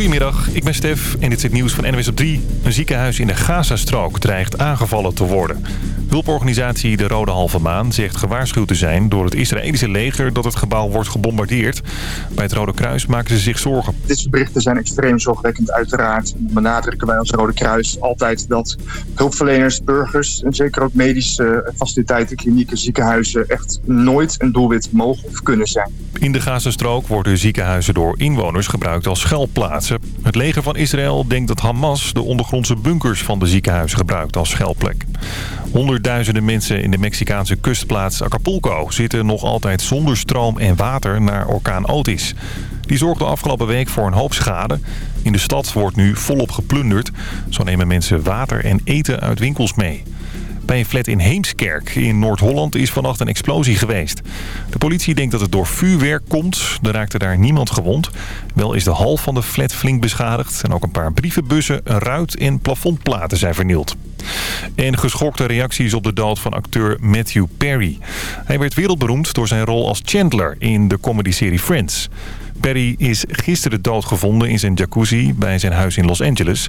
Goedemiddag, ik ben Stef en dit is het nieuws van NWS op 3. Een ziekenhuis in de Gazastrook dreigt aangevallen te worden. Hulporganisatie De Rode Halve Maan zegt gewaarschuwd te zijn door het Israëlische leger dat het gebouw wordt gebombardeerd. Bij het Rode Kruis maken ze zich zorgen. Dit soort berichten zijn extreem zorgwekkend uiteraard. Benadrukken wij als Rode Kruis altijd dat hulpverleners, burgers en zeker ook medische faciliteiten, klinieken, ziekenhuizen echt nooit een doelwit mogen of kunnen zijn. In de Gazastrook worden ziekenhuizen door inwoners gebruikt als schuilplaatsen. Het leger van Israël denkt dat Hamas de ondergrondse bunkers van de ziekenhuizen gebruikt als schuilplek. Honderdduizenden mensen in de Mexicaanse kustplaats Acapulco zitten nog altijd zonder stroom en water naar orkaan Otis. Die zorgde afgelopen week voor een hoop schade. In de stad wordt nu volop geplunderd. Zo nemen mensen water en eten uit winkels mee. Bij een flat in Heemskerk in Noord-Holland is vannacht een explosie geweest. De politie denkt dat het door vuurwerk komt. Er raakte daar niemand gewond. Wel is de hal van de flat flink beschadigd. En ook een paar brievenbussen, een ruit en plafondplaten zijn vernield. En geschokte reacties op de dood van acteur Matthew Perry. Hij werd wereldberoemd door zijn rol als Chandler in de comedyserie Friends. Perry is gisteren doodgevonden in zijn jacuzzi bij zijn huis in Los Angeles.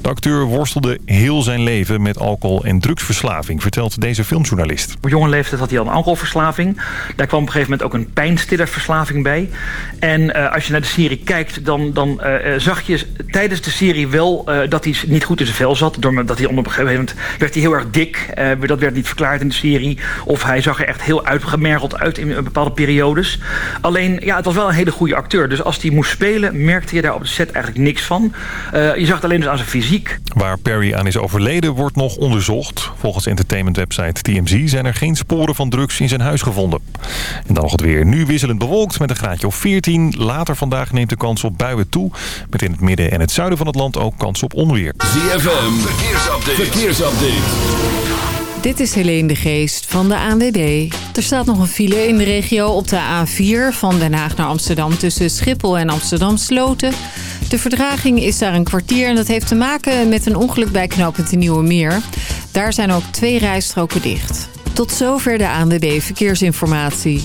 De acteur worstelde heel zijn leven met alcohol- en drugsverslaving, vertelt deze filmjournalist. Op jonge leeftijd had hij al een alcoholverslaving. Daar kwam op een gegeven moment ook een pijnstillerverslaving bij. En uh, als je naar de serie kijkt, dan, dan uh, zag je tijdens de serie wel dat hij niet goed in zijn vel zat. Doordat hij op een gegeven moment werd hij heel erg dik. dat werd niet verklaard in de serie. Of hij zag er echt heel uitgemergeld uit in bepaalde periodes. Alleen, ja, het was wel een hele goede acteur. Dus als hij moest spelen, merkte je daar op de set eigenlijk niks van. Uh, je zag het alleen dus aan zijn fysiek. Waar Perry aan is overleden wordt nog onderzocht. Volgens entertainmentwebsite TMZ zijn er geen sporen van drugs in zijn huis gevonden. En dan nog het weer. Nu wisselend bewolkt met een graadje of 14. Later vandaag neemt de kans op buien toe. Met in het midden en het zuiden van het land ook kans op onweer. ZFM, verkeersupdate. verkeersupdate. Dit is Helene de Geest van de ANWB. Er staat nog een file in de regio op de A4 van Den Haag naar Amsterdam... tussen Schiphol en Amsterdam Sloten. De verdraging is daar een kwartier en dat heeft te maken met een ongeluk bij knooppunt de Nieuwe Meer. Daar zijn ook twee rijstroken dicht. Tot zover de ANWB Verkeersinformatie.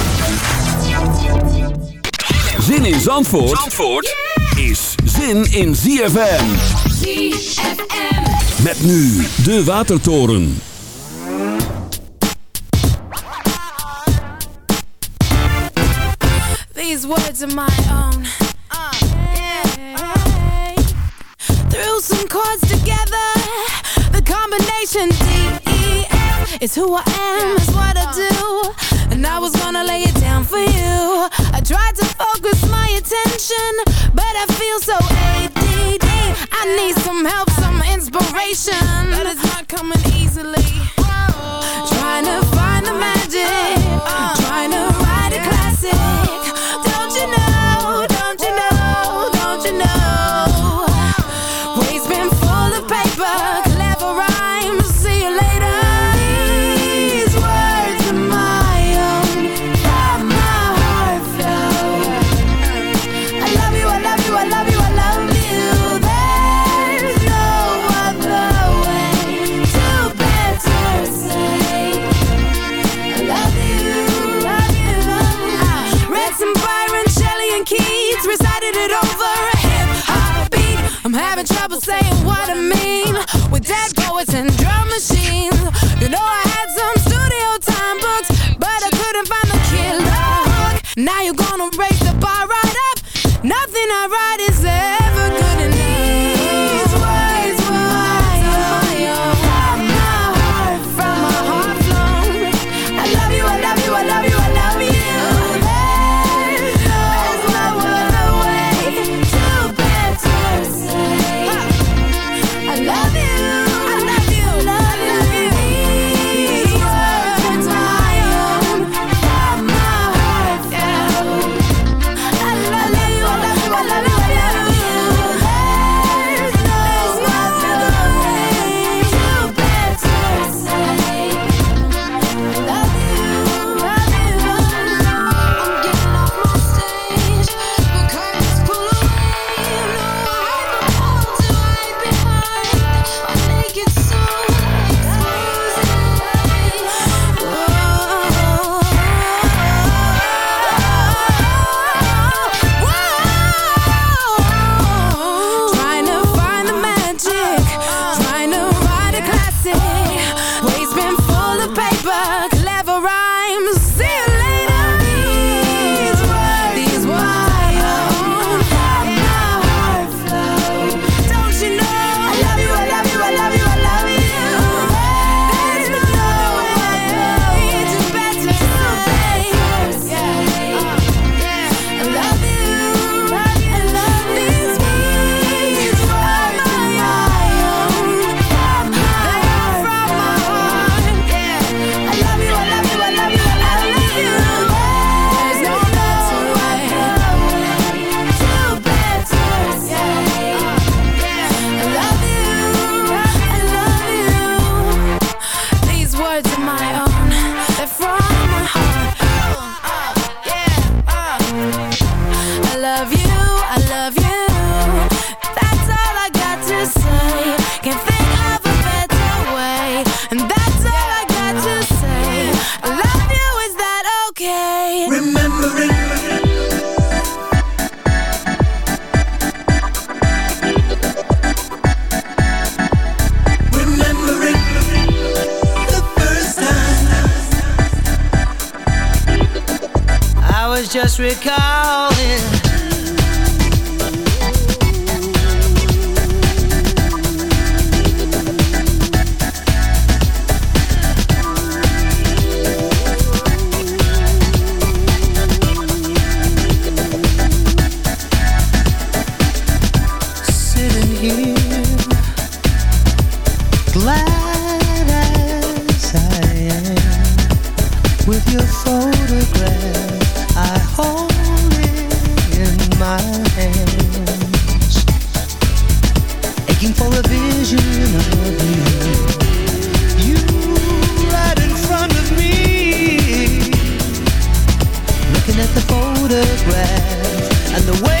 Zin in Zandvoort, Zandvoort is zin in ZFM. ZFM. Met nu de Watertoren. These words are my own. Uh, yeah. Threw some chords together. The combination D-E-F is who I am, is what I do. And I was gonna lay it down for you. I tried to focus my attention, but I feel so ADD. I need some help, some inspiration, but it's not coming easily. Trying to find the magic, goodbye hands, aching for a vision of you. You right in front of me, looking at the photograph and the way.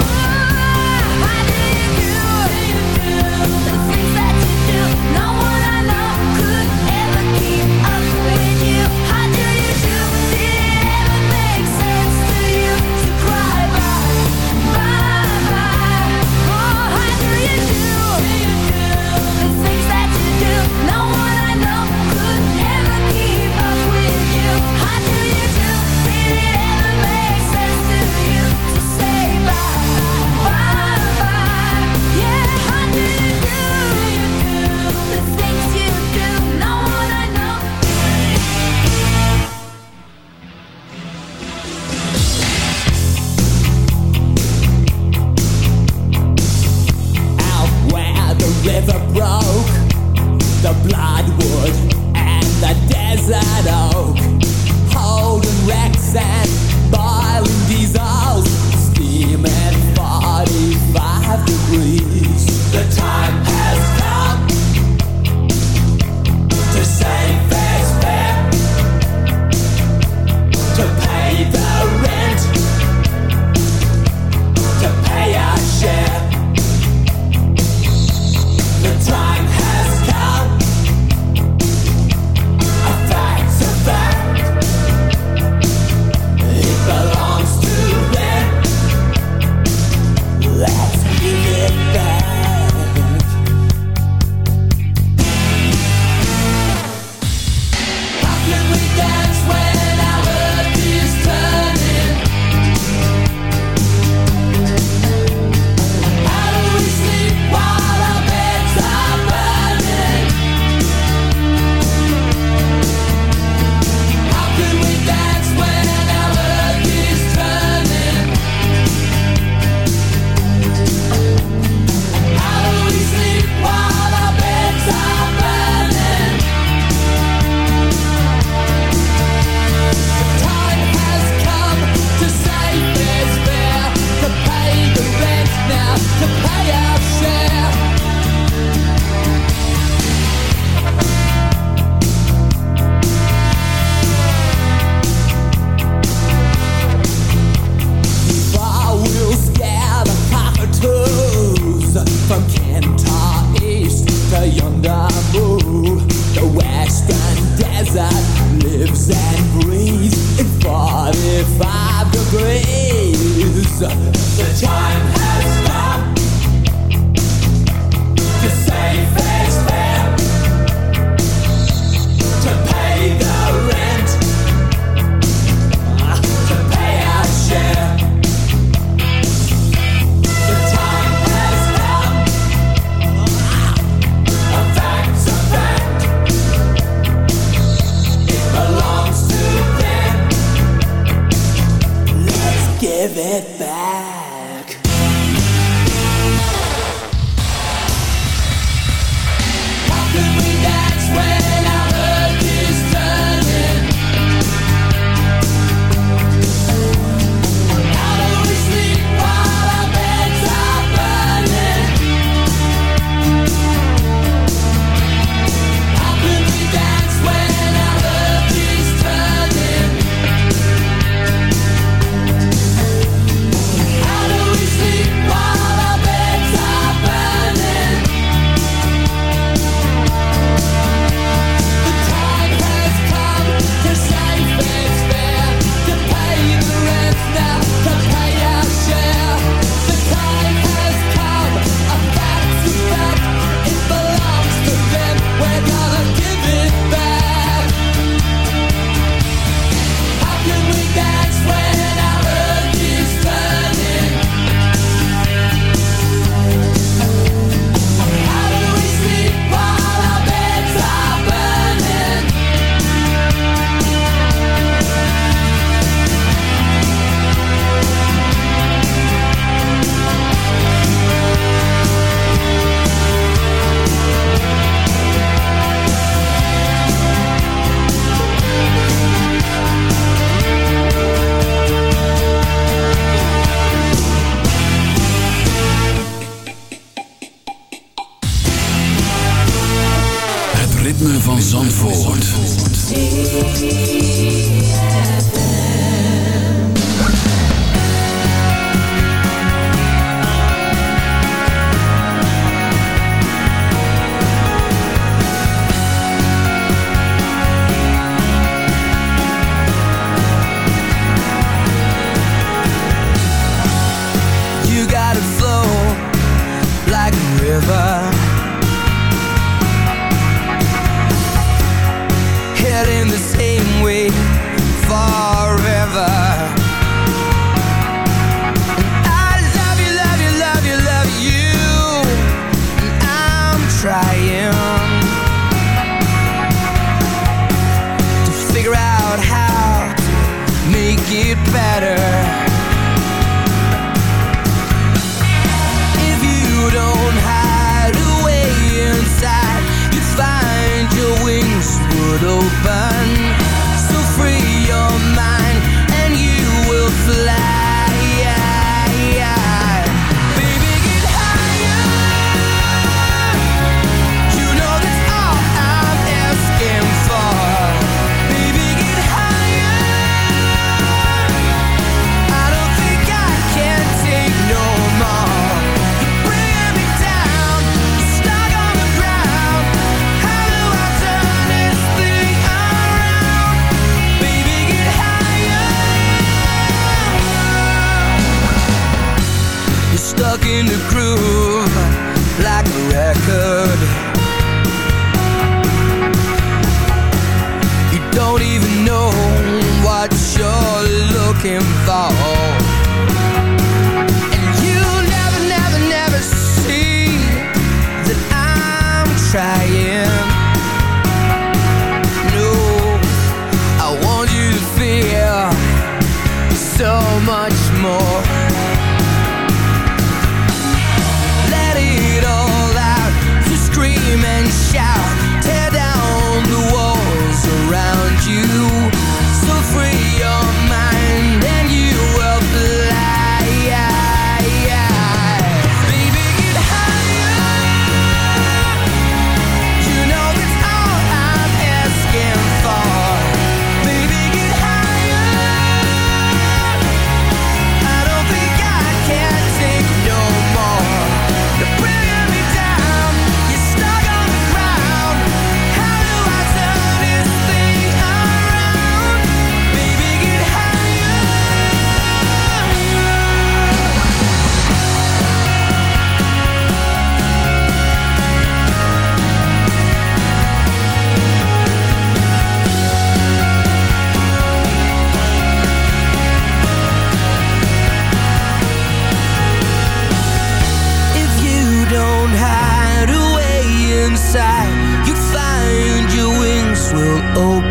Open.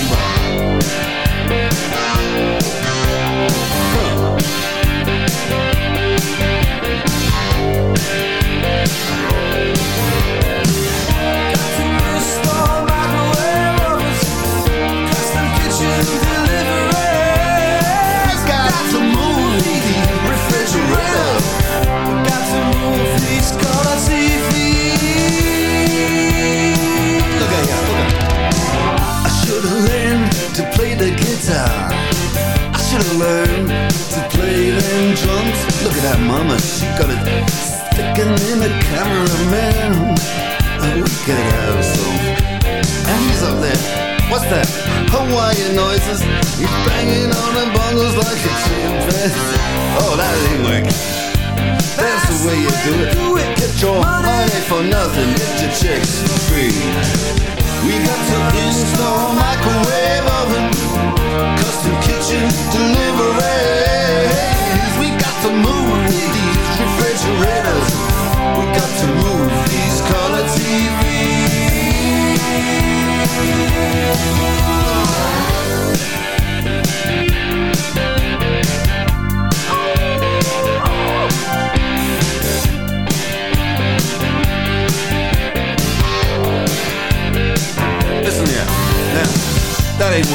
got it sticking in the cameraman. Oh, we gotta have some. And he's up there. What's that? Hawaiian noises. He's banging on the bongos like a chimpanzee. Oh, that ain't working. That's the way you do it. do it. Get your money for nothing. Get your chicks for free. We got to install microwave oven, custom kitchen deliveries.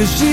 Cause you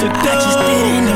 to do.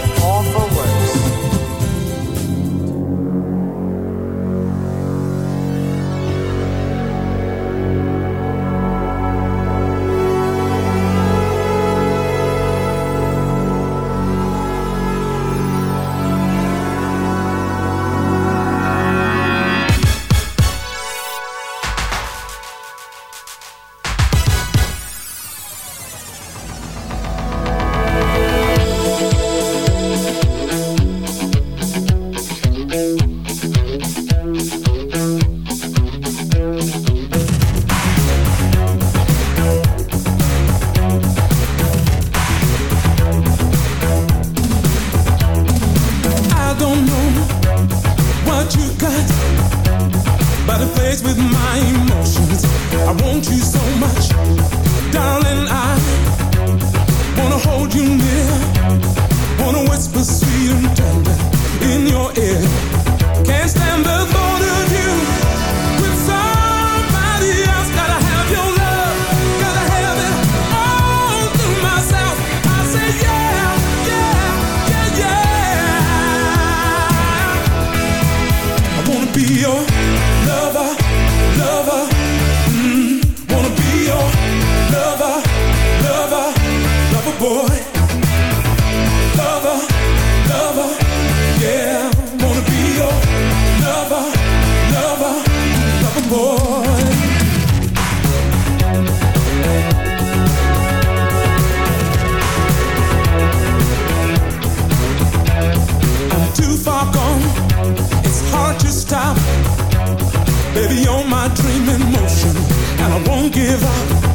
give up.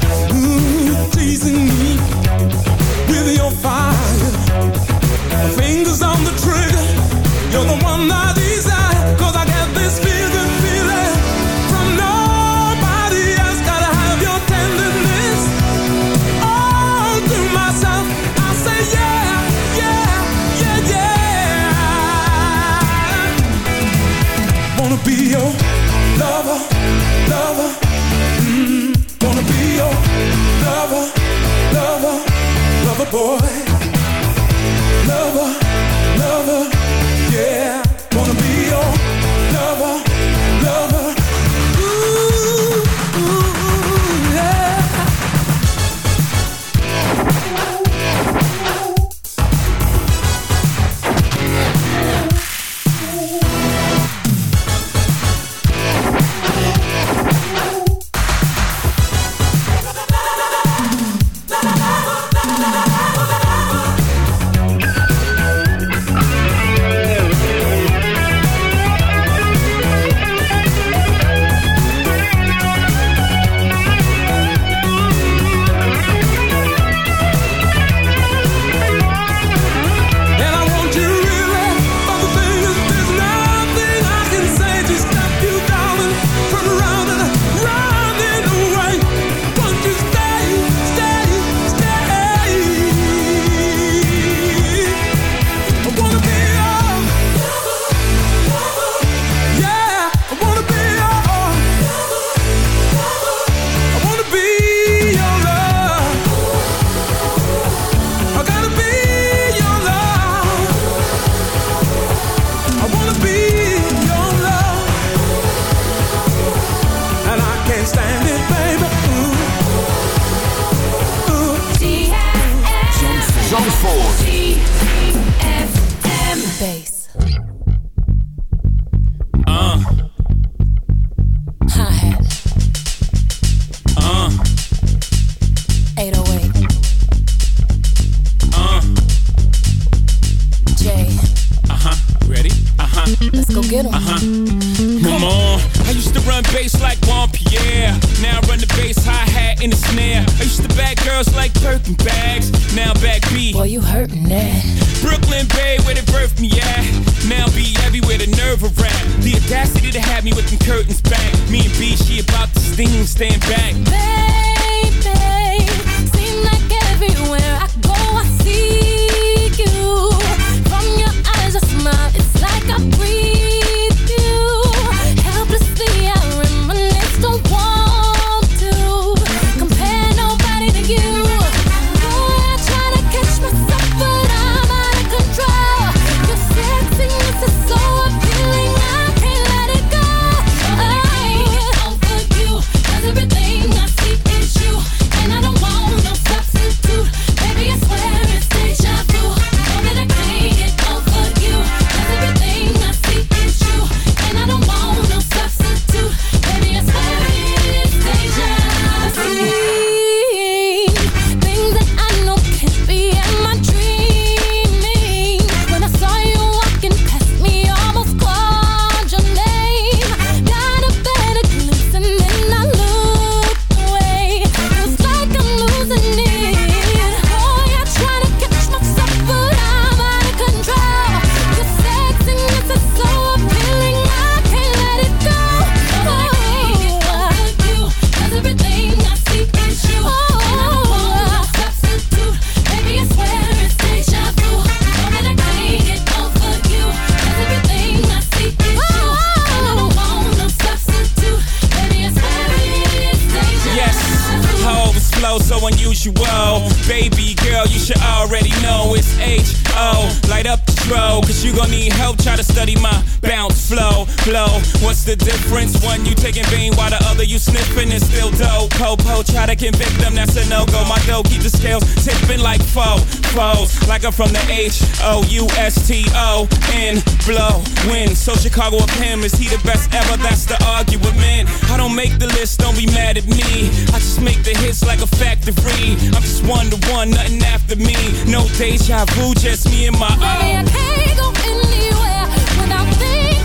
the difference? One you taking vein while the other you sniffing and still dope. Popo try to convict them, that's a no go. My dough keep the scales tipping like foe, foes. Like I'm from the H O U S T O N blow win. So Chicago up him is he the best ever? That's the argument. I don't make the list, don't be mad at me. I just make the hits like a factory. I'm just one to one, nothing after me. No deja vu, just me and my own. Baby, I can't go anywhere without me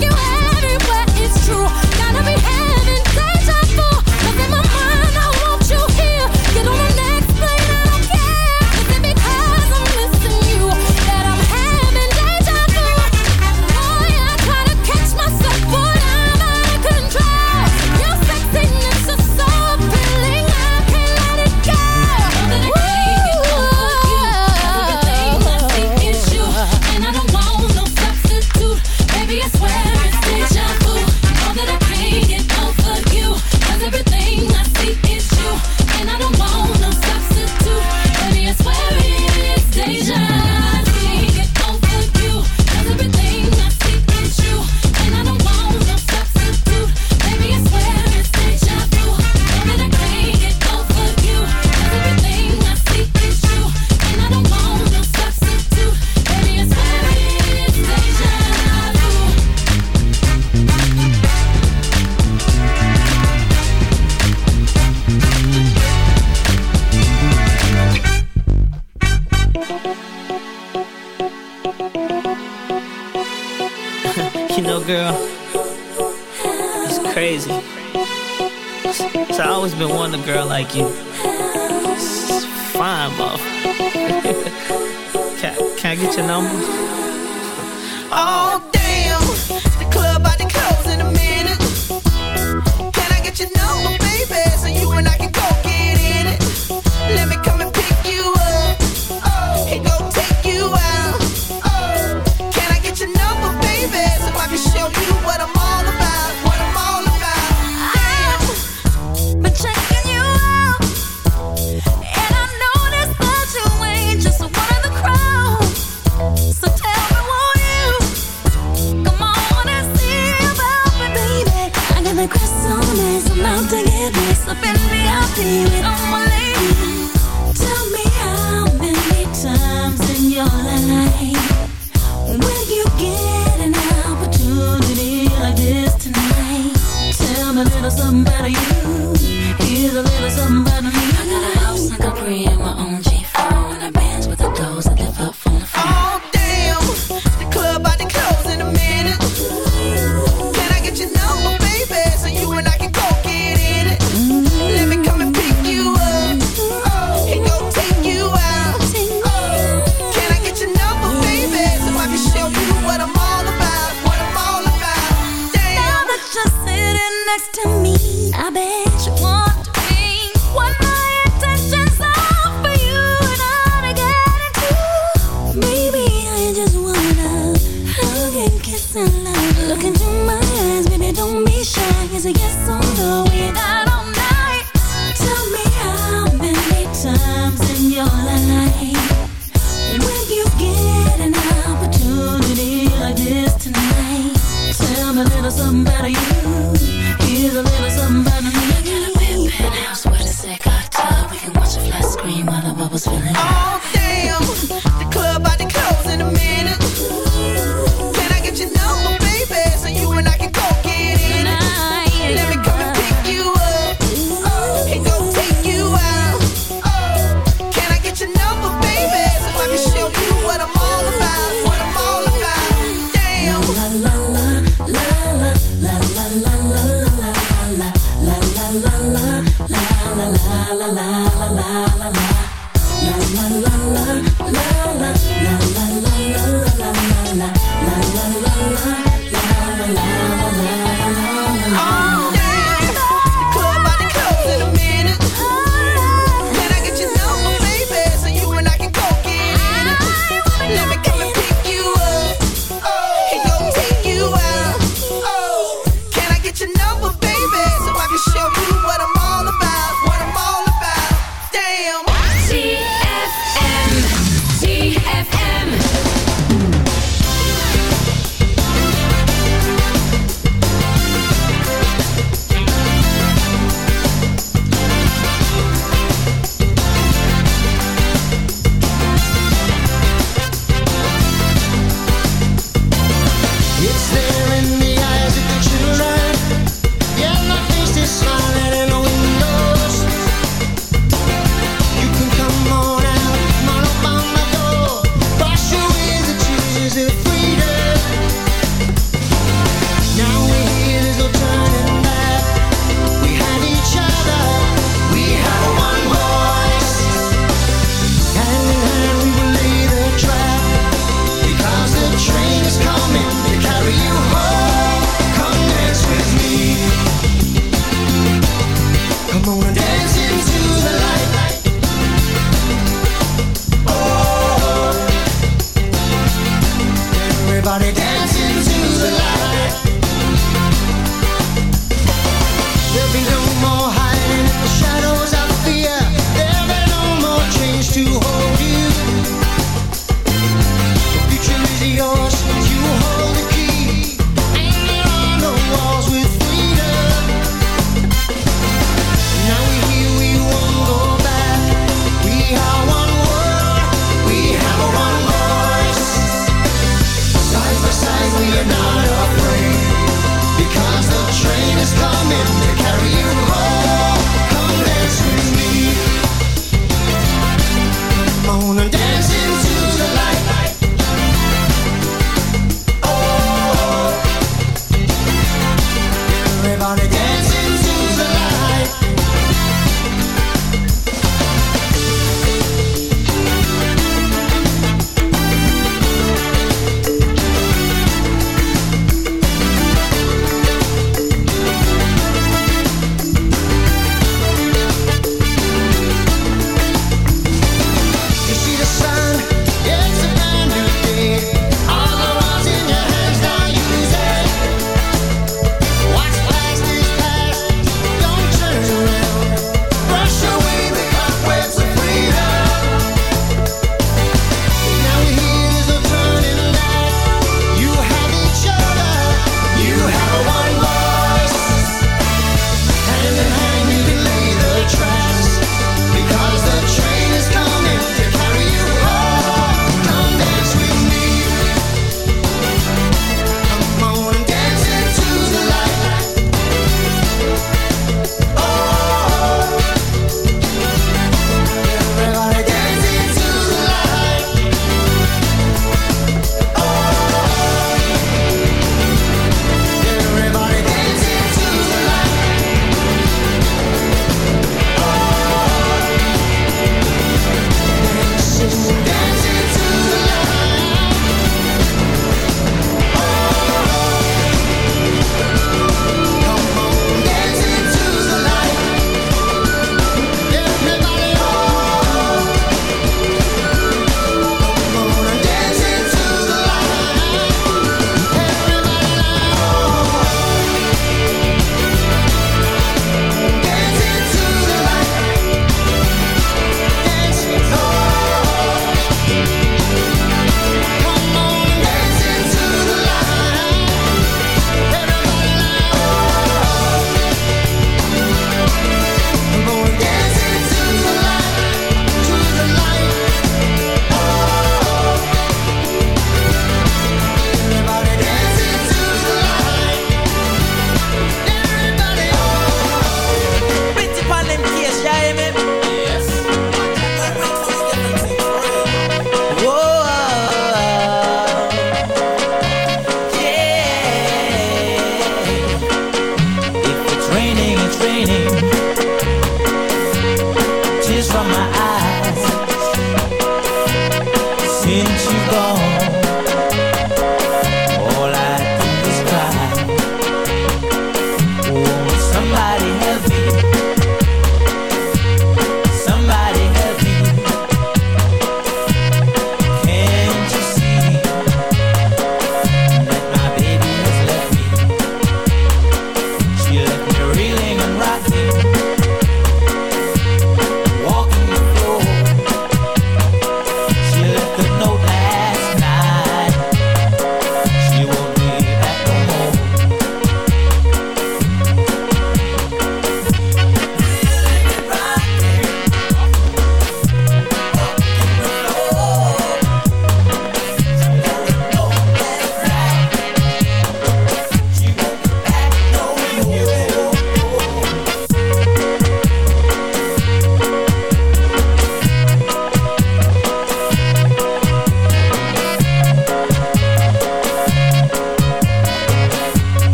take you everywhere. it's true